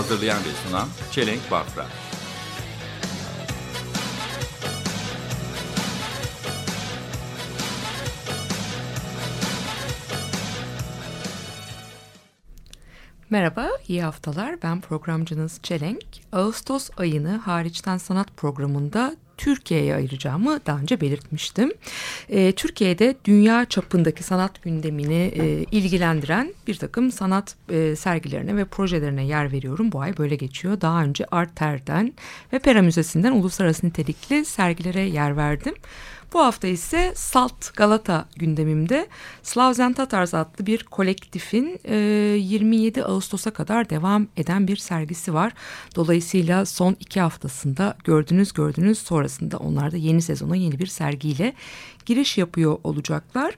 Hazırlayan ve sunan Çelenk Bafra. Merhaba, iyi haftalar. Ben programcınız Çelenk. Ağustos ayını hariçten sanat programında Türkiye'ye ayıracağımı daha önce belirtmiştim. Ee, Türkiye'de dünya çapındaki sanat gündemini e, ilgilendiren bir takım sanat e, sergilerine ve projelerine yer veriyorum. Bu ay böyle geçiyor. Daha önce Arter'den ve Pera Müzesi'nden uluslararası nitelikli sergilere yer verdim. Bu hafta ise Salt Galata gündemimde Slavs and Tatars adlı bir kolektifin e, 27 Ağustos'a kadar devam eden bir sergisi var. Dolayısıyla son iki haftasında gördünüz gördünüz sonrasında onlar da yeni sezona yeni bir sergiyle giriş yapıyor olacaklar.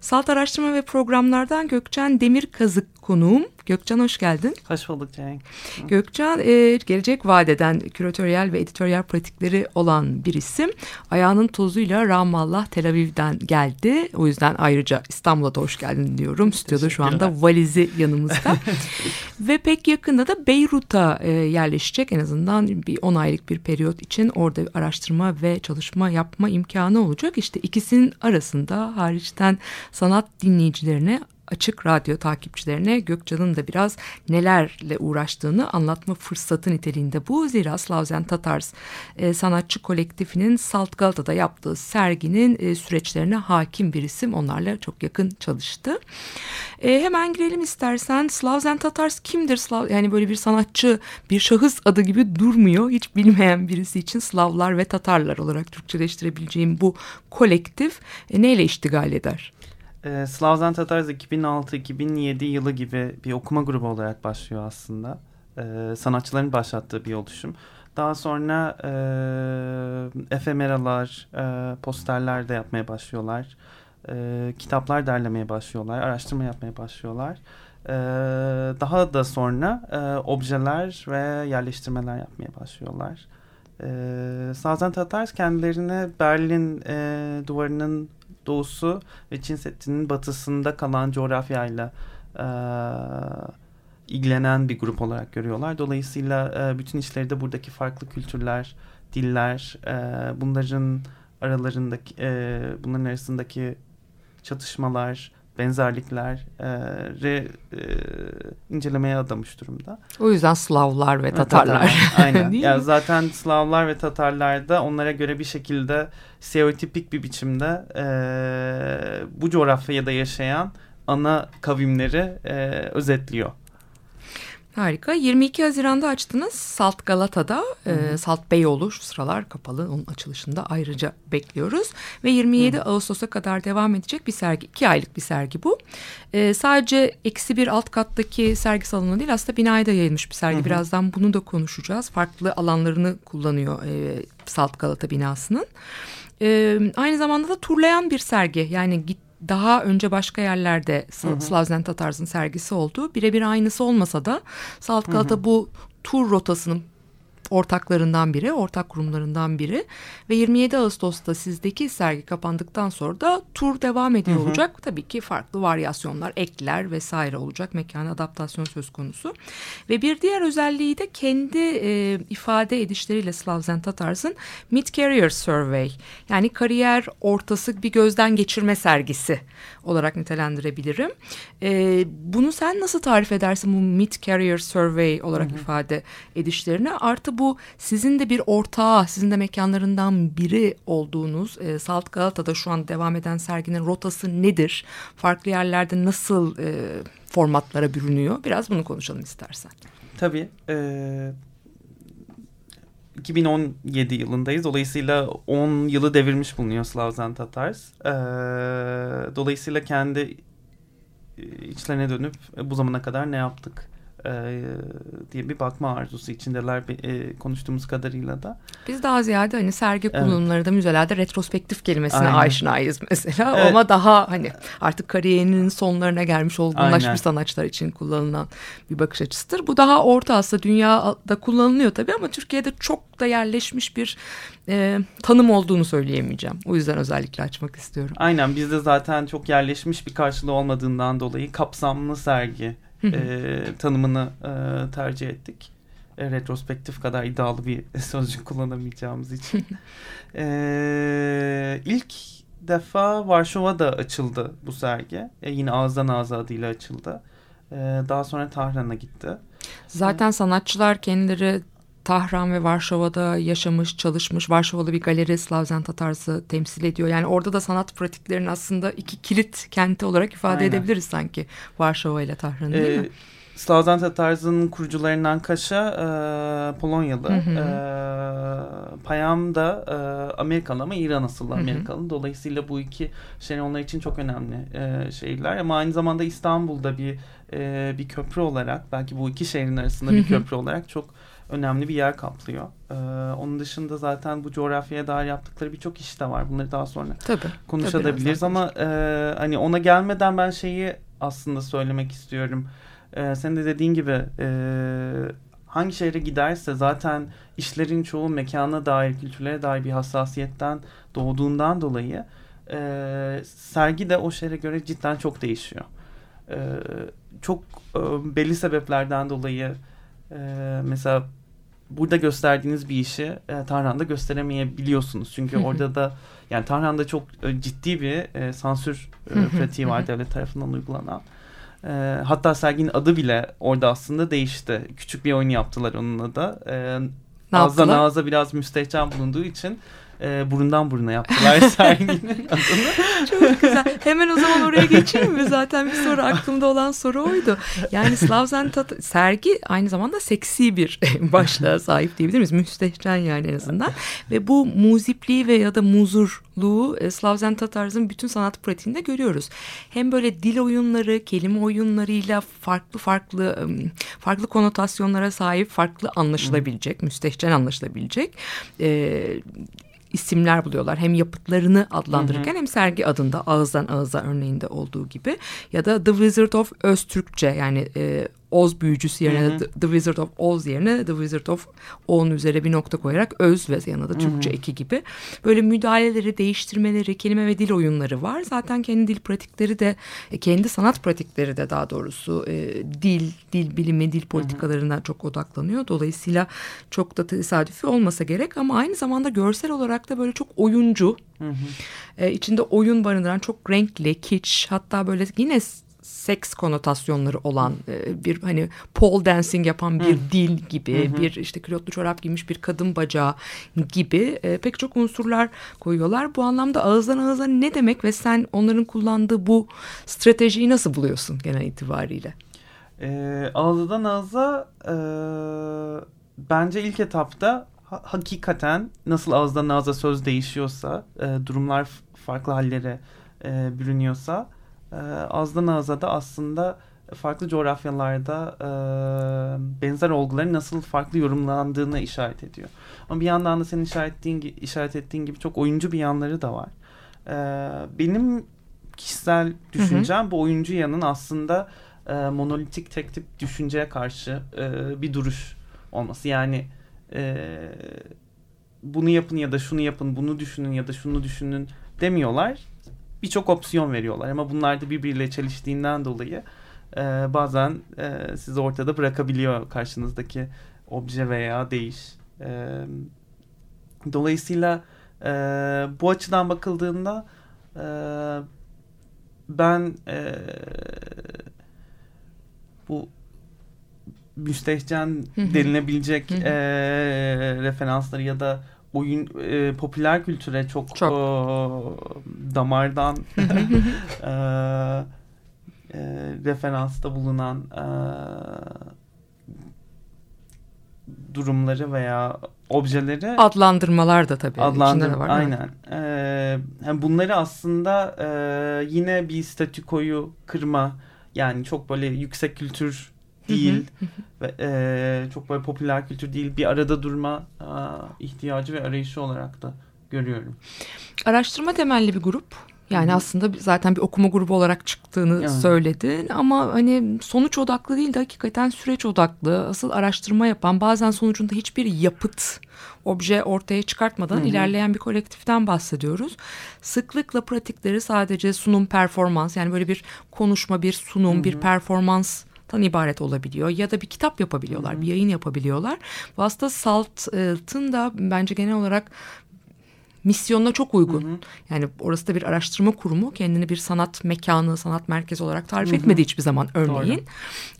Salt Araştırma ve Programlardan Gökçen Demirkazık konuğum. Gökçen hoş geldin. Hoş bulduk Cenk. Gökçen e, gelecek vadeden küratöryel ve editoryal pratikleri olan bir isim. Ayağının tozuyla Ramallah Tel Aviv'den geldi. O yüzden ayrıca İstanbul'a da hoş geldin diyorum. Stüdyoda şu anda valizi yanımızda. ve pek yakında da Beyrut'a e, yerleşecek. En azından bir 10 aylık bir periyot için orada araştırma ve çalışma yapma imkanı olacak. İşte ikisinin arasında hariçten sanat dinleyicilerine Açık Radyo takipçilerine Gökcan'ın da biraz nelerle uğraştığını anlatma fırsatı niteliğinde bu. Zira Slavzen Tatars e, sanatçı kolektifinin Salt Galata'da yaptığı serginin e, süreçlerine hakim bir isim. Onlarla çok yakın çalıştı. E, hemen girelim istersen. Slavzen Tatars kimdir? Slav, yani böyle bir sanatçı, bir şahıs adı gibi durmuyor. Hiç bilmeyen birisi için Slavlar ve Tatarlar olarak Türkçeleştirebileceğim bu kolektif e, neyle iştigal eder? Slavs and Tatars 2006-2007 yılı gibi bir okuma grubu olarak başlıyor aslında. Ee, sanatçıların başlattığı bir oluşum. Daha sonra e, efemeralar, e, posterler de yapmaya başlıyorlar. E, kitaplar derlemeye başlıyorlar, araştırma yapmaya başlıyorlar. E, daha da sonra e, objeler ve yerleştirmeler yapmaya başlıyorlar. E, Slavs and Tatars kendilerini Berlin e, duvarının doğusu ve Çin Seddi'nin batısında kalan coğrafyayla e, ilgilenen bir grup olarak görüyorlar. Dolayısıyla e, bütün işleri de buradaki farklı kültürler, diller, e, bunların aralarındaki, e, bunların arasındaki çatışmalar, benzerlikler e, incelemeye adamış durumda. O yüzden Slavlar ve Tatarlar. Aynen. Değil yani mi? zaten Slavlar ve Tatarlar da onlara göre bir şekilde stereotipik bir biçimde e, bu coğrafyada yaşayan ana kavimleri e, özetliyor. Harika. 22 Haziran'da açtınız Salt Galata'da. E, Salt Beyoğlu şu sıralar kapalı. Onun açılışında ayrıca bekliyoruz. Ve 27 Ağustos'a kadar devam edecek bir sergi. iki aylık bir sergi bu. E, sadece eksi bir alt kattaki sergi salonu değil aslında binaya da yayılmış bir sergi. Birazdan bunu da konuşacağız. Farklı alanlarını kullanıyor e, Salt Galata binasının. E, aynı zamanda da turlayan bir sergi. Yani git daha önce başka yerlerde Slavzen Tatars'ın sergisi oldu. Birebir aynısı olmasa da Salt Galata bu tur rotasının ortaklarından biri, ortak kurumlarından biri ve 27 Ağustos'ta sizdeki sergi kapandıktan sonra da tur devam ediyor olacak. Tabii ki farklı varyasyonlar, ekler vesaire olacak. Mekana adaptasyon söz konusu. Ve bir diğer özelliği de kendi e, ifade edişleriyle Slavzen Tatars'ın Mid-Career Survey yani kariyer ortası bir gözden geçirme sergisi olarak nitelendirebilirim. E, bunu sen nasıl tarif edersin bu Mid-Career Survey olarak ifade edişlerini? Artı bu sizin de bir ortağı, sizin de mekanlarından biri olduğunuz e, Salt Galata'da şu an devam eden serginin rotası nedir? Farklı yerlerde nasıl e, formatlara bürünüyor? Biraz bunu konuşalım istersen. Tabii. E, 2017 yılındayız. Dolayısıyla 10 yılı devirmiş bulunuyor Slavs and Tatars. E, dolayısıyla kendi içlerine dönüp e, bu zamana kadar ne yaptık? E, diye bir bakma arzusu içindeler e, konuştuğumuz kadarıyla da. Biz daha ziyade hani sergi Evet. kullanımları da müzelerde retrospektif kelimesine Aynen. aşinayız mesela Evet. ama daha hani artık kariyerinin sonlarına gelmiş olgunlaşmış Aynen. sanatçılar için kullanılan bir bakış açısıdır. Bu daha Orta Asya dünyada kullanılıyor tabii ama Türkiye'de çok da yerleşmiş bir e, tanım olduğunu söyleyemeyeceğim. O yüzden özellikle açmak istiyorum. Aynen bizde zaten çok yerleşmiş bir karşılığı olmadığından dolayı kapsamlı sergi e, tanımını e, tercih ettik. E, retrospektif kadar iddialı bir sözcük kullanamayacağımız için. e, ilk defa Varşova'da açıldı bu sergi. E, yine Ağızdan Ağza adıyla açıldı. E, daha sonra Tahran'a gitti. Zaten sanatçılar kendileri Tahran ve Varşova'da yaşamış, çalışmış. Varşovalı bir galeri Slavzen Tatars'ı temsil ediyor. Yani orada da sanat pratiklerinin aslında iki kilit kenti olarak ifade Aynen. edebiliriz sanki Varşova ile Tahran'ı değil mi? E, Slavzen Tatars'ın kurucularından Kaşa e, Polonyalı. Hı hı. E, Payam da e, Amerikalı ama İran asıllı Hı hı. Amerikalı. Dolayısıyla bu iki şey onlar için çok önemli e, şehirler. Ama aynı zamanda İstanbul'da bir e, bir köprü olarak belki bu iki şehrin arasında Hı bir hı. köprü olarak çok önemli bir yer kaplıyor. E, onun dışında zaten bu coğrafyaya dair yaptıkları birçok iş de var. Bunları daha sonra Tabii. konuşabiliriz birazdan ama e, hani ona gelmeden ben şeyi aslında söylemek istiyorum. E, senin de dediğin gibi e, hangi şehre giderse zaten işlerin çoğu mekana dair, kültürlere dair bir hassasiyetten doğduğundan dolayı e, sergi de o şehre göre cidden çok değişiyor. E, çok e, belli sebeplerden dolayı e, mesela burada gösterdiğiniz bir işi e, Tahran'da gösteremeyebiliyorsunuz. Çünkü orada da yani Tahran'da çok e, ciddi bir e, sansür e, pratiği var devlet tarafından uygulanan. E, hatta serginin adı bile orada aslında değişti. Küçük bir oyun yaptılar onunla da. E, Ne ağızdan yaptılar? ağza biraz müstehcen bulunduğu için e, burundan buruna yaptılar serginin adını. Çok güzel. Hemen o zaman oraya geçeyim mi? Zaten bir soru aklımda olan soru oydu. Yani Slavzen Tat- sergi aynı zamanda seksi bir başlığa sahip diyebilir miyiz? Müstehcen yani en azından. Ve bu muzipliği ve ya da muzurluğu e, Slavzen Tatars'ın bütün sanat pratiğinde görüyoruz. Hem böyle dil oyunları, kelime oyunlarıyla farklı farklı farklı konotasyonlara sahip, farklı anlaşılabilecek, müstehcen anlaşılabilecek e, isimler buluyorlar. Hem yapıtlarını adlandırırken hem sergi adında ağızdan ağıza örneğinde olduğu gibi ya da The Wizard of Öztürkçe yani e, Oz büyücüsü yerine Hı hı. The, Wizard of Oz yerine The Wizard of O'nun üzerine bir nokta koyarak öz ve yanına da Türkçe eki gibi böyle müdahaleleri, değiştirmeleri, kelime ve dil oyunları var. Zaten kendi dil pratikleri de e, kendi sanat pratikleri de daha doğrusu e, dil, dil bilimi, dil politikalarına çok odaklanıyor. Dolayısıyla çok da tesadüfi olmasa gerek ama aynı zamanda görsel olarak da böyle çok oyuncu, e, içinde oyun barındıran çok renkli, kiç hatta böyle yine seks konotasyonları olan e, bir hani pole dancing yapan bir dil gibi bir işte külotlu çorap giymiş bir kadın bacağı gibi e, pek çok unsurlar koyuyorlar. Bu anlamda ağızdan ağıza ne demek ve sen onların kullandığı bu stratejiyi nasıl buluyorsun genel itibariyle? E, ağızdan ağza e, bence ilk etapta ha- hakikaten nasıl ağızdan ağza söz değişiyorsa, e, durumlar farklı hallere e, bürünüyorsa e, ağızdan ağza da aslında farklı coğrafyalarda e, benzer olguların nasıl farklı yorumlandığını işaret ediyor. Ama bir yandan da senin işaret ettiğin, işaret ettiğin gibi çok oyuncu bir yanları da var. E, benim kişisel düşüncem bu oyuncu yanın aslında e, monolitik tek tip düşünceye karşı e, bir duruş olması. Yani e, bunu yapın ya da şunu yapın, bunu düşünün ya da şunu düşünün demiyorlar. Birçok opsiyon veriyorlar. Ama bunlar da birbiriyle çeliştiğinden dolayı e, bazen e, sizi ortada bırakabiliyor karşınızdaki obje veya değiş. E, dolayısıyla e, bu açıdan bakıldığında e, ben e, bu müstehcen denilebilecek e, referansları ya da oyun e, popüler kültüre çok, Çok. e, damardan e, e, referansta bulunan e, durumları veya objeleri Adlandırmalar da tabii içinde adlandır de var. aynen. Ee, yani bunları aslında e, yine bir statükoyu kırma yani çok böyle yüksek kültür değil ve e, çok böyle popüler kültür değil bir arada durma e, ihtiyacı ve arayışı olarak da görüyorum. Araştırma temelli bir grup. Yani Hı aslında zaten bir okuma grubu olarak çıktığını Evet. söyledin ama hani sonuç odaklı değil de hakikaten süreç odaklı. Asıl araştırma yapan bazen sonucunda hiçbir yapıt, obje ortaya çıkartmadan Hı ilerleyen bir kolektiften bahsediyoruz. Sıklıkla pratikleri sadece sunum performans yani böyle bir konuşma, bir sunum, Hı bir hı. Performanstan ibaret olabiliyor ya da bir kitap yapabiliyorlar, Hı hı. bir yayın yapabiliyorlar. Bu aslında Salt'ın da bence genel olarak misyonuna çok uygun. Hı hı. Yani orası da bir araştırma kurumu. Kendini bir sanat mekanı, sanat merkezi olarak tarif Hı hı. etmedi hiçbir zaman örneğin.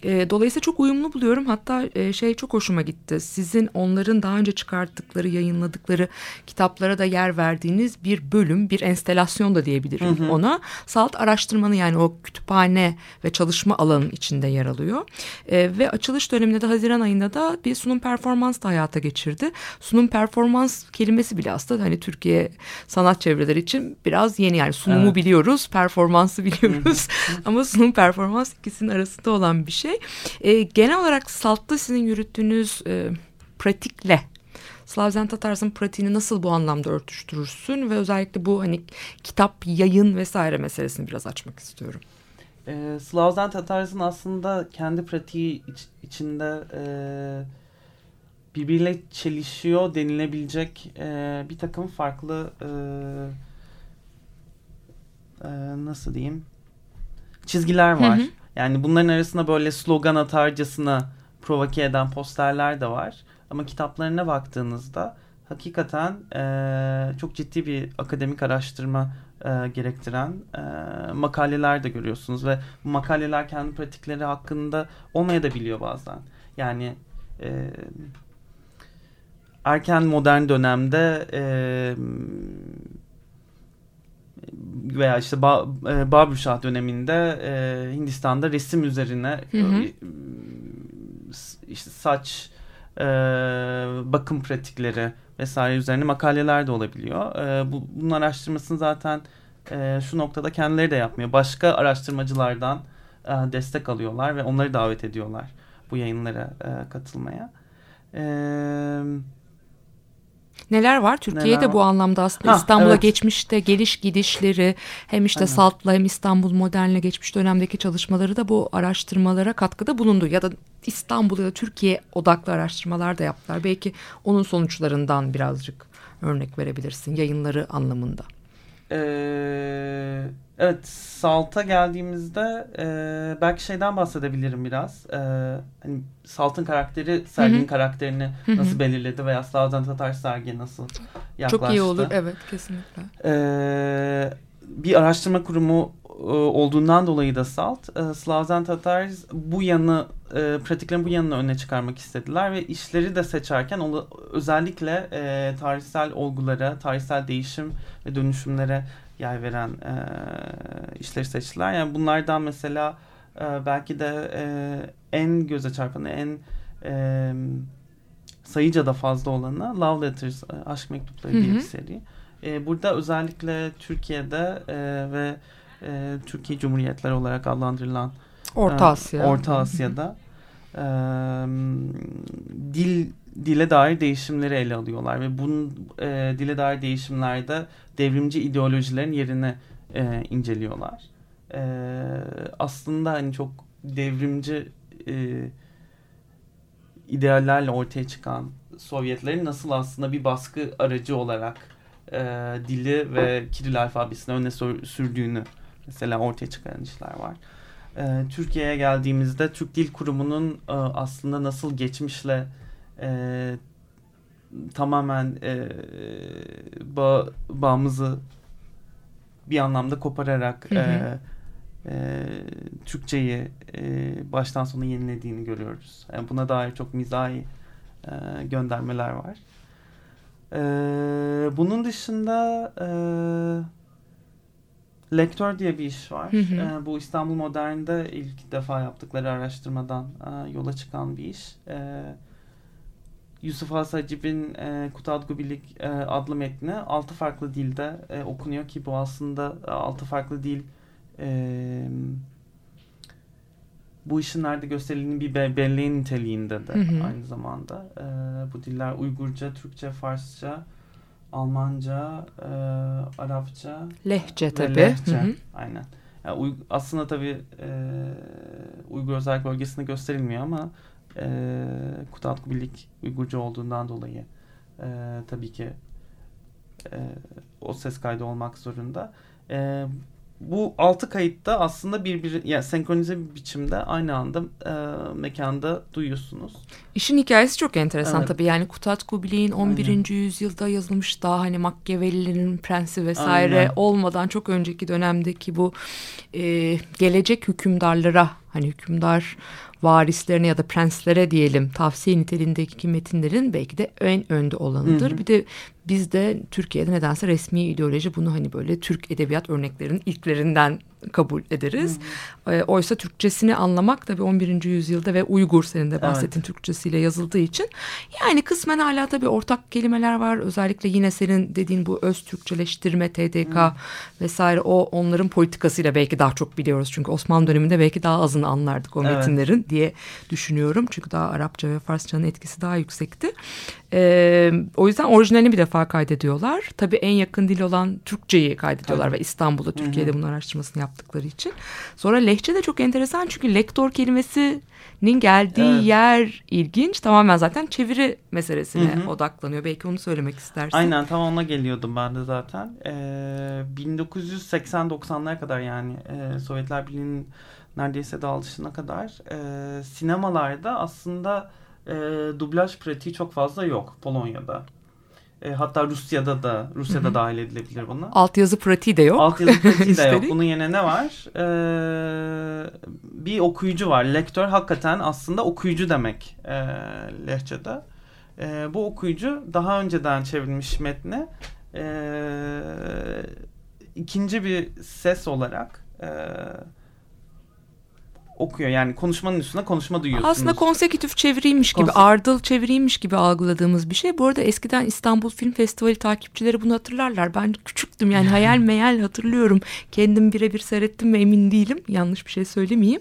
E, dolayısıyla çok uyumlu buluyorum. Hatta e, şey çok hoşuma gitti. Sizin onların daha önce çıkarttıkları, yayınladıkları kitaplara da yer verdiğiniz bir bölüm, bir enstelasyon da diyebilirim Hı hı. ona. Salt araştırmanı yani o kütüphane ve çalışma alanının içinde yer alıyor. E, ve açılış döneminde de Haziran ayında da bir sunum performans da hayata geçirdi. Sunum performans kelimesi bile aslında hani Türkiye sanat çevreleri için biraz yeni yani sunumu Evet. biliyoruz, performansı biliyoruz ama sunum performans ikisinin arasında olan bir şey. E, genel olarak Salt'ta sizin yürüttüğünüz e, pratikle Slavzen Tatars'ın pratiğini nasıl bu anlamda örtüştürürsün ve özellikle bu hani kitap, yayın vesaire meselesini biraz açmak istiyorum. E, Slavzen Tatars'ın aslında kendi pratiği iç- içinde e, birbiriyle çelişiyor denilebilecek e, bir takım farklı e, e, nasıl diyeyim çizgiler var. Hı hı. Yani bunların arasında böyle slogan atarcasına provoke eden posterler de var. Ama kitaplarına baktığınızda hakikaten e, çok ciddi bir akademik araştırma e, gerektiren e, makaleler de görüyorsunuz ve bu makaleler kendi pratikleri hakkında olmaya da biliyor bazen. Yani e, erken modern dönemde e, veya işte ba e, Babürşah döneminde e, Hindistan'da resim üzerine Hı hı. e, işte saç e, bakım pratikleri vesaire üzerine makaleler de olabiliyor. E, bu, bunun araştırmasını zaten e, şu noktada kendileri de yapmıyor. Başka araştırmacılardan e, destek alıyorlar ve onları davet ediyorlar bu yayınlara e, katılmaya. Eee Neler var? Türkiye'de Neler bu var? anlamda aslında Ha, İstanbul'a evet. geçmişte geliş gidişleri hem işte Aynen. Salt'la hem İstanbul Modern'le geçmiş dönemdeki çalışmaları da bu araştırmalara katkıda bulundu. Ya da İstanbul ya da Türkiye odaklı araştırmalar da yaptılar. Belki onun sonuçlarından birazcık örnek verebilirsin yayınları anlamında. Ee, evet Salt'a geldiğimizde e, belki şeyden bahsedebilirim biraz. Ee, hani Salt'ın karakteri Sergi'nin karakterini hı. nasıl belirledi veya Slavzen Tatar Sergi nasıl yaklaştı. Çok iyi olur. Evet kesinlikle. Ee, bir araştırma kurumu e, olduğundan dolayı da SALT, e, Slavzen Tatars bu yanı, e, pratiklerin bu yanını öne çıkarmak istediler ve işleri de seçerken özellikle e, tarihsel olgulara, tarihsel değişim ve dönüşümlere yer veren e, işleri seçtiler. Yani bunlardan mesela e, belki de e, en göze çarpanı, en e, sayıca da fazla olanı Love Letters, e, Aşk Mektupları diye bir seri. E, burada özellikle Türkiye'de e, ve e, Türkiye Cumhuriyetleri olarak adlandırılan Orta e, Asya. Orta Asya'da e, dil dile dair değişimleri ele alıyorlar ve bunun e, dile dair değişimlerde devrimci ideolojilerin yerini e, inceliyorlar. E, aslında hani çok devrimci e, ideallerle ortaya çıkan Sovyetlerin nasıl aslında bir baskı aracı olarak e, dili ve Kiril alfabesini öne sür- sürdüğünü mesela ortaya çıkaran işler var. E, Türkiye'ye geldiğimizde Türk Dil Kurumu'nun e, aslında nasıl geçmişle e, tamamen e, bağ, bağımızı bir anlamda kopararak Hı hı. e, e, Türkçeyi e, baştan sona yenilediğini görüyoruz. Yani buna dair çok mizahi e, göndermeler var. E, bunun dışında e, Lektör diye bir iş var. Hı hı. E, bu İstanbul Modern'de ilk defa yaptıkları araştırmadan e, yola çıkan bir iş. E, Yusuf Has Hacib'in e, Kutadgu Bilik e, adlı metni altı farklı dilde e, okunuyor ki bu aslında e, altı farklı dil e, bu işin nerede gösterildiğini bir be- belleğin niteliğinde de Hı hı. aynı zamanda. E, bu diller Uygurca, Türkçe, Farsça, Almanca, e, Arapça, Lehçe tabii. Lehçe. Hı hı. Aynen. Yani aslında tabii e, Uygur özellik bölgesinde gösterilmiyor ama e, Kutatku Birlik Uygurca olduğundan dolayı e, tabii ki e, o ses kaydı olmak zorunda. E, bu altı kayıtta aslında birbiri yani senkronize bir biçimde aynı anda e, mekanda duyuyorsunuz. İşin hikayesi çok enteresan Evet. tabii. Yani Kutat Kubilay'ın 11. yüzyılda yazılmış daha hani Machiavelli'nin prensi vesaire Aynen. olmadan çok önceki dönemdeki bu e, gelecek hükümdarlara hani hükümdar varislerine ya da prenslere diyelim tavsiye niteliğindeki metinlerin belki de en önde olanıdır. Hı hı. Bir de bizde Türkiye'de nedense resmi ideoloji bunu hani böyle Türk edebiyat örneklerinin ilklerinden kabul ederiz. E, oysa Türkçesini anlamak tabii 11. yüzyılda ve Uygur senin de bahsettiğin Türkçesiyle yazıldığı için yani kısmen hala tabii ortak kelimeler var. Özellikle yine senin dediğin bu öz Türkçeleştirme, TDK vesaire o onların politikasıyla belki daha çok biliyoruz. Çünkü Osmanlı döneminde belki daha azını anlardık o Evet. metinlerin diye düşünüyorum. Çünkü daha Arapça ve Farsçanın etkisi daha yüksekti. E, o yüzden orijinalini bir defa kaydediyorlar. Tabii en yakın dil olan Türkçeyi kaydediyorlar Tabii. ve İstanbul'da Türkiye'de bunun araştırmasını yaptıkları için. Sonra lehçe de çok enteresan çünkü lektor kelimesinin geldiği Evet. yer ilginç. Tamamen zaten çeviri meselesine Hı hı. odaklanıyor. Belki onu söylemek istersin. Aynen tam ona geliyordum ben de zaten. Ee, 1980-90'lara kadar yani e, Sovyetler Birliği'nin neredeyse dağılışına kadar e, sinemalarda aslında e, dublaj pratiği çok fazla yok Polonya'da. E, hatta Rusya'da da Rusya'da Hı hı. dahil edilebilir buna. Altyazı pratiği de yok. Altyazı pratiği de yok. Bunun yerine ne var? Ee, bir okuyucu var. Lektör hakikaten aslında okuyucu demek e, lehçede. E, bu okuyucu daha önceden çevrilmiş metni e, ikinci bir ses olarak e, okuyor. Yani konuşmanın üstüne konuşma duyuyorsunuz. Aslında konsekutif çeviriymiş gibi, Konse- ardıl çeviriymiş gibi algıladığımız bir şey. Bu arada eskiden İstanbul Film Festivali takipçileri bunu hatırlarlar. Ben küçüktüm yani hayal meyal hatırlıyorum. Kendim birebir seyrettim ve emin değilim. Yanlış bir şey söylemeyeyim.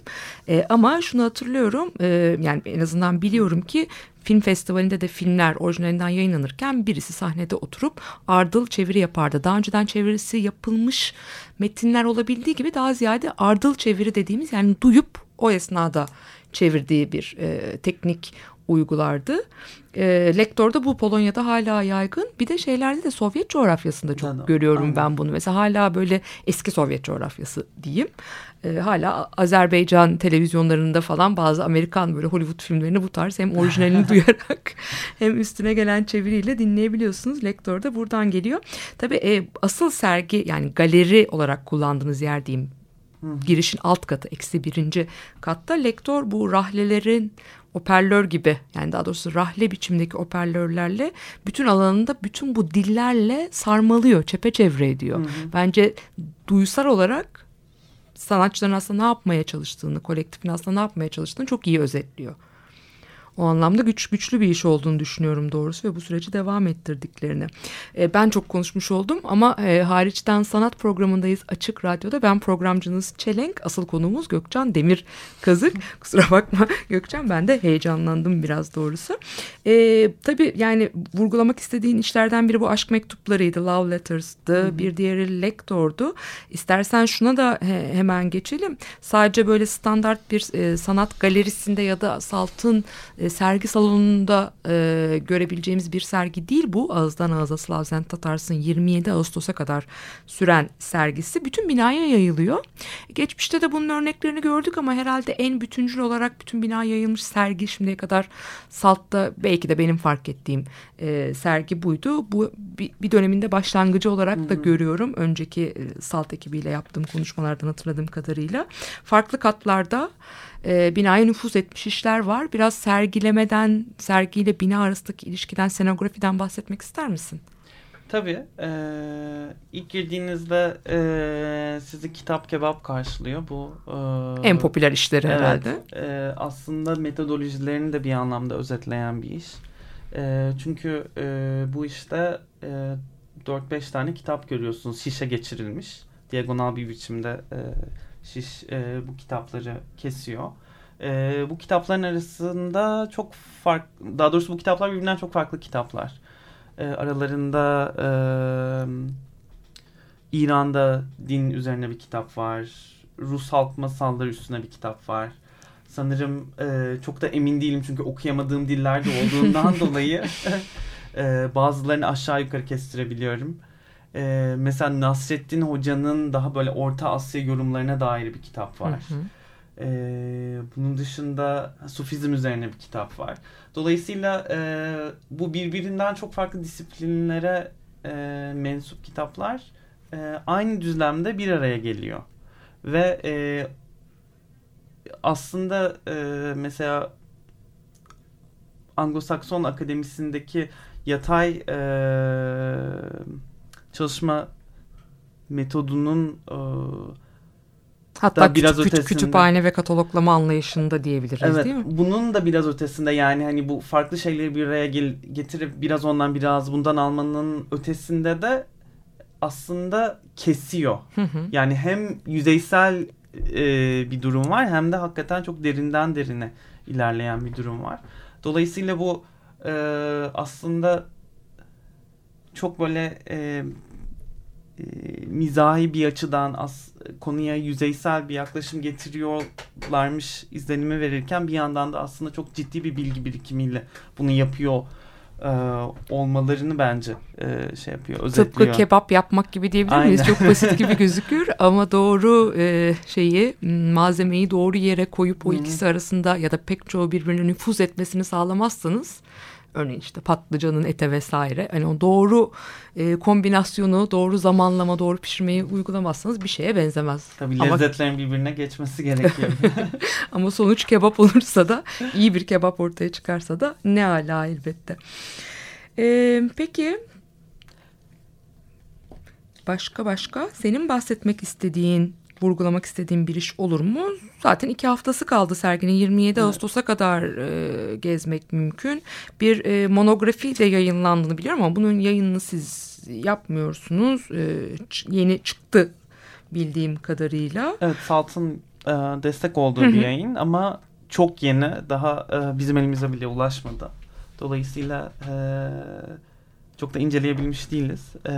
Ee, ama şunu hatırlıyorum. e, yani en azından biliyorum ki film festivalinde de filmler orijinalinden yayınlanırken birisi sahnede oturup ardıl çeviri yapardı. Daha önceden çevirisi yapılmış metinler olabildiği gibi daha ziyade ardıl çeviri dediğimiz yani duyup o esnada çevirdiği bir e, teknik uygulardı. E, Lektor'da bu Polonya'da hala yaygın. Bir de şeylerde de Sovyet coğrafyasında çok Aynen, görüyorum aynen. ben bunu. Mesela hala böyle eski Sovyet coğrafyası diyeyim. E, hala Azerbaycan televizyonlarında falan bazı Amerikan böyle Hollywood filmlerini bu tarz hem orijinalini duyarak hem üstüne gelen çeviriyle dinleyebiliyorsunuz. Lektor da buradan geliyor. Tabii e, asıl sergi yani galeri olarak kullandığınız yer diyeyim girişin alt katı eksi birinci katta lektör bu rahlelerin operlör gibi yani daha doğrusu rahle biçimdeki operlörlerle bütün alanında bütün bu dillerle sarmalıyor, çepeçevre ediyor. Bence duysal olarak sanatçıların aslında ne yapmaya çalıştığını, kolektifin aslında ne yapmaya çalıştığını çok iyi özetliyor. O anlamda güç güçlü bir iş olduğunu düşünüyorum doğrusu ve bu süreci devam ettirdiklerini. E, ben çok konuşmuş oldum ama e, hariçten sanat programındayız Açık Radyo'da. Ben programcınız Çelenk, asıl konuğumuz Gökcan Demir Kazık. Kusura bakma Gökcan ben de heyecanlandım biraz doğrusu. E, tabii yani vurgulamak istediğin işlerden biri bu aşk mektuplarıydı, love letters'dı. Bir diğeri lektordu. İstersen şuna da he- hemen geçelim. Sadece böyle standart bir e, sanat galerisinde ya da Salt'ın e, sergi salonunda e, görebileceğimiz bir sergi değil bu. Ağızdan ağza Slavzen Tatars'ın 27 Ağustos'a kadar süren sergisi bütün binaya yayılıyor. Geçmişte de bunun örneklerini gördük ama herhalde en bütüncül olarak bütün bina yayılmış sergi şimdiye kadar Salt'ta belki de benim fark ettiğim e, sergi buydu. Bu bir, bir döneminde başlangıcı olarak da görüyorum. Önceki e, Salt ekibiyle yaptığım konuşmalardan hatırladığım kadarıyla. Farklı katlarda e, binaya nüfuz etmiş işler var. Biraz sergilemeden, sergiyle bina arasındaki ilişkiden, scenografiden bahsetmek ister misin? Tabii. E, ilk girdiğinizde e, sizi kitap kebap karşılıyor. Bu e, En popüler işleri Evet, herhalde. e, aslında metodolojilerini de bir anlamda özetleyen bir iş. E, çünkü e, bu işte e, 4-5 tane kitap görüyorsunuz şişe geçirilmiş. Diagonal bir biçimde e, şiş e, bu kitapları kesiyor. E, bu kitapların arasında çok fark, daha doğrusu bu kitaplar birbirinden çok farklı kitaplar. E, aralarında e, İran'da din üzerine bir kitap var. Rus halk masalları üstüne bir kitap var. Sanırım e, çok da emin değilim çünkü okuyamadığım dillerde olduğundan dolayı e, bazılarını aşağı yukarı kestirebiliyorum. E, mesela Nasrettin Hoca'nın daha böyle Orta Asya yorumlarına dair bir kitap var. Hı hı. Ee, bunun dışında Sufizm üzerine bir kitap var. Dolayısıyla e, bu birbirinden çok farklı disiplinlere e, mensup kitaplar e, aynı düzlemde bir araya geliyor. Ve e, aslında e, mesela Anglo-Sakson Akademisi'ndeki yatay e, çalışma metodunun e, Hatta biraz küçük, küçük ötesinde. kütüphane ve kataloglama anlayışında diyebiliriz Evet, değil mi? bunun da biraz ötesinde yani hani bu farklı şeyleri bir araya gel- getirip biraz ondan biraz bundan almanın ötesinde de aslında kesiyor. Hı hı. Yani hem yüzeysel e, bir durum var hem de hakikaten çok derinden derine ilerleyen bir durum var. Dolayısıyla bu e, aslında çok böyle e, e, mizahi bir açıdan as, konuya yüzeysel bir yaklaşım getiriyorlarmış izlenimi verirken bir yandan da aslında çok ciddi bir bilgi birikimiyle bunu yapıyor e, olmalarını bence e, şey yapıyor, özetliyor. Tıpkı kebap yapmak gibi diyebilir miyiz? Aynen. Çok basit gibi gözükür ama doğru e, şeyi malzemeyi doğru yere koyup o Hı. ikisi arasında ya da pek çoğu birbirine nüfuz etmesini sağlamazsanız örneğin işte patlıcanın ete vesaire hani o doğru e, kombinasyonu doğru zamanlama doğru pişirmeyi uygulamazsanız bir şeye benzemez. Tabii Ama- lezzetlerin birbirine geçmesi gerekiyor. Ama sonuç kebap olursa da iyi bir kebap ortaya çıkarsa da ne ala elbette. Ee, peki başka başka senin bahsetmek istediğin vurgulamak istediğin bir iş olur mu? Zaten iki haftası kaldı serginin 27 Evet. Ağustos'a kadar e, gezmek mümkün. Bir e, monografi de yayınlandığını biliyorum ama bunun yayınını siz yapmıyorsunuz. E, yeni çıktı bildiğim kadarıyla. evet Salt'ın e, destek olduğu Hı hı. bir yayın ama çok yeni daha e, bizim elimize bile ulaşmadı. Dolayısıyla e, çok da inceleyebilmiş değiliz. E,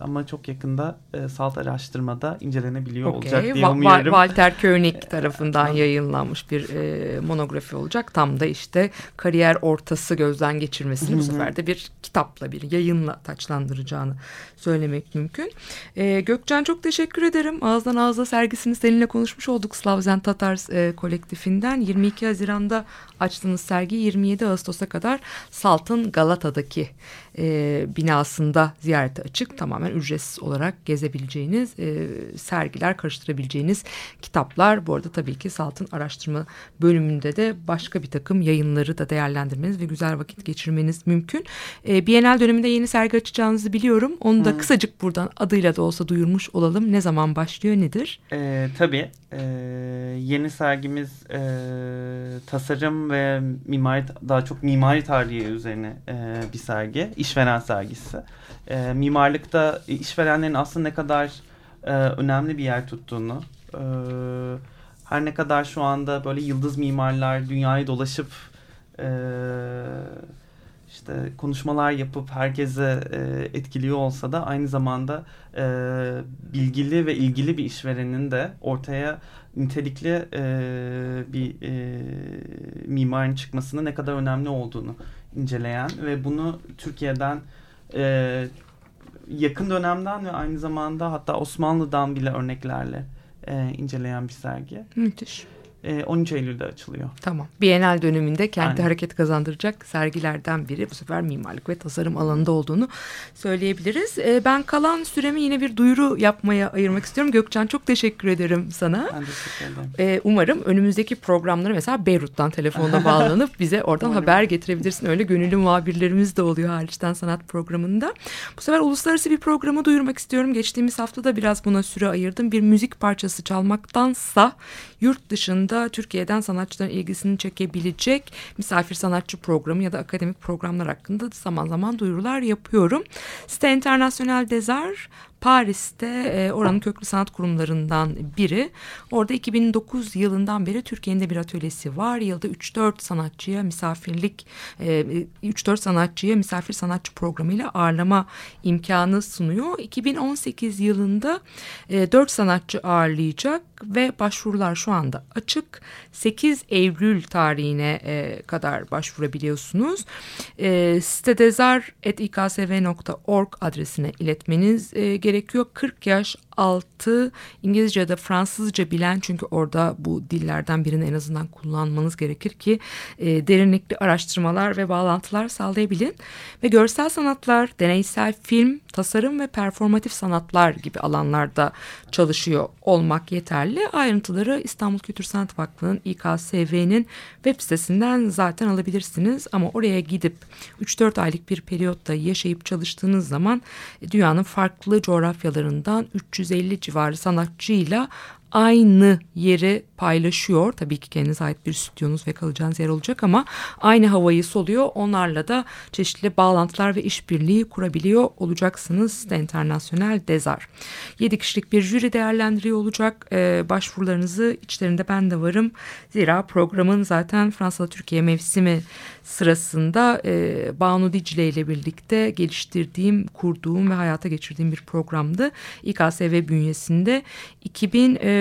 ama çok yakında e, Salt araştırmada incelenebiliyor olacak Okey. diye umuyorum. Walter Koenig tarafından yayınlanmış bir e, monografi olacak. Tam da işte kariyer ortası gözden geçirmesini bu sefer de bir kitapla bir yayınla taçlandıracağını söylemek mümkün. E, Gökcan çok teşekkür ederim. Ağızdan ağza sergisini seninle konuşmuş olduk Slavzen Tatars e, kolektifinden. 22 Haziran'da açtığınız sergi 27 Ağustos'a kadar Salt'ın Galata'daki e, binasında ziyarete açık. Tamamen ücretsiz olarak gezebileceğiniz e, sergiler, karıştırabileceğiniz kitaplar. Bu arada tabii ki Salt'ın araştırma bölümünde de başka bir takım yayınları da değerlendirmeniz ve güzel vakit geçirmeniz mümkün. E, Bienal döneminde yeni sergi açacağınızı biliyorum. Onu da Hı. kısacık buradan adıyla da olsa duyurmuş olalım. Ne zaman başlıyor, nedir? E, tabii. E, yeni sergimiz e, tasarım ve mimari daha çok mimari tarihi üzerine e, bir sergi. İşveren sergisi. E, mimarlıkta işverenlerin aslında ne kadar e, önemli bir yer tuttuğunu e, her ne kadar şu anda böyle yıldız mimarlar dünyayı dolaşıp e, işte konuşmalar yapıp herkese e, etkiliyor olsa da aynı zamanda e, bilgili ve ilgili bir işverenin de ortaya nitelikli e, bir e, mimarın çıkmasının ne kadar önemli olduğunu inceleyen ve bunu Türkiye'den e, yakın dönemden ve aynı zamanda hatta Osmanlı'dan bile örneklerle e, inceleyen bir sergi. Müthiş. E, 13 Eylül'de açılıyor. Tamam. Bienal döneminde kente Aynen. hareket kazandıracak sergilerden biri bu sefer mimarlık ve tasarım alanında olduğunu söyleyebiliriz. Ee, ben kalan süremi yine bir duyuru yapmaya ayırmak istiyorum. Gökçen çok teşekkür ederim sana. Ben teşekkür ederim. Ee, umarım önümüzdeki programları mesela Beyrut'tan telefonda bağlanıp bize oradan Umarım. haber getirebilirsin. Öyle gönüllü muhabirlerimiz de oluyor hariçten sanat programında. Bu sefer uluslararası bir programı duyurmak istiyorum. Geçtiğimiz hafta da biraz buna süre ayırdım. Bir müzik parçası çalmaktansa yurt dışında Türkiye'den sanatçıların ilgisini çekebilecek misafir sanatçı programı ya da akademik programlar hakkında zaman zaman duyurular yapıyorum. Site International Desar Paris'te e, oranın köklü sanat kurumlarından biri. Orada 2009 yılından beri Türkiye'nin de bir atölyesi var. Yılda 3-4 sanatçıya misafirlik, e, 3-4 sanatçıya misafir sanatçı programıyla ağırlama imkanı sunuyor. 2018 yılında e, 4 sanatçı ağırlayacak ve başvurular şu anda açık. 8 Eylül tarihine e, kadar başvurabiliyorsunuz. E, sitedezar.iksv.org adresine iletmeniz e, gerekiyor. 40 yaş altı İngilizce ya da Fransızca bilen çünkü orada bu dillerden birini en azından kullanmanız gerekir ki e, derinlikli araştırmalar ve bağlantılar sağlayabilin. Ve görsel sanatlar, deneysel film, tasarım ve performatif sanatlar gibi alanlarda çalışıyor olmak yeterli. Ayrıntıları İstanbul Kültür Sanat Vakfı'nın İKSV'nin web sitesinden zaten alabilirsiniz. Ama oraya gidip 3-4 aylık bir periyotta yaşayıp çalıştığınız zaman e, dünyanın farklı coğrafyalarından 350 civarı sanatçıyla aynı yeri paylaşıyor. Tabii ki kendinize ait bir stüdyonuz ve kalacağınız yer olacak ama aynı havayı soluyor. Onlarla da çeşitli bağlantılar ve işbirliği kurabiliyor olacaksınız de Internasyonel Dezar. 7 kişilik bir jüri değerlendiriyor olacak. Ee, başvurularınızı içlerinde ben de varım. Zira programın zaten Fransa'da Türkiye mevsimi sırasında e, Banu Dicle ile birlikte geliştirdiğim, kurduğum ve hayata geçirdiğim bir programdı. İKSV bünyesinde 2000 e,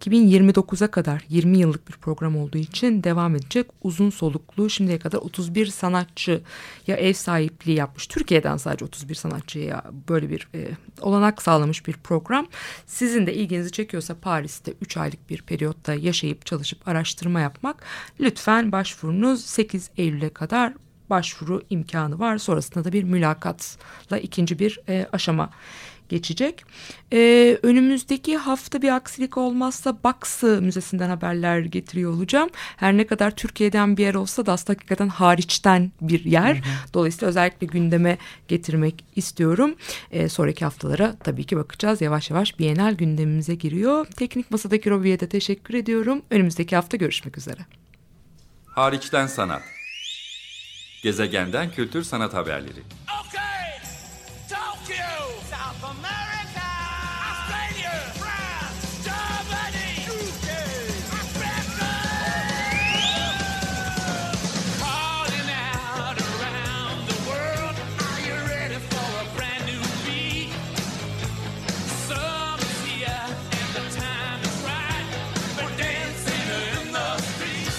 2029'a kadar 20 yıllık bir program olduğu için devam edecek uzun soluklu şimdiye kadar 31 sanatçıya ev sahipliği yapmış. Türkiye'den sadece 31 sanatçıya böyle bir e, olanak sağlamış bir program. Sizin de ilginizi çekiyorsa Paris'te 3 aylık bir periyotta yaşayıp çalışıp araştırma yapmak lütfen başvurunuz 8 Eylül'e kadar başvuru imkanı var. Sonrasında da bir mülakatla ikinci bir e, aşama geçecek. Ee, önümüzdeki hafta bir aksilik olmazsa Baksı Müzesi'nden haberler getiriyor olacağım. Her ne kadar Türkiye'den bir yer olsa da aslında hakikaten hariçten bir yer. Hı hı. Dolayısıyla özellikle gündeme getirmek istiyorum. Ee, sonraki haftalara tabii ki bakacağız. Yavaş yavaş Bienal gündemimize giriyor. Teknik Masa'daki Robi'ye de teşekkür ediyorum. Önümüzdeki hafta görüşmek üzere. Hariçten Sanat Gezegenden Kültür Sanat Haberleri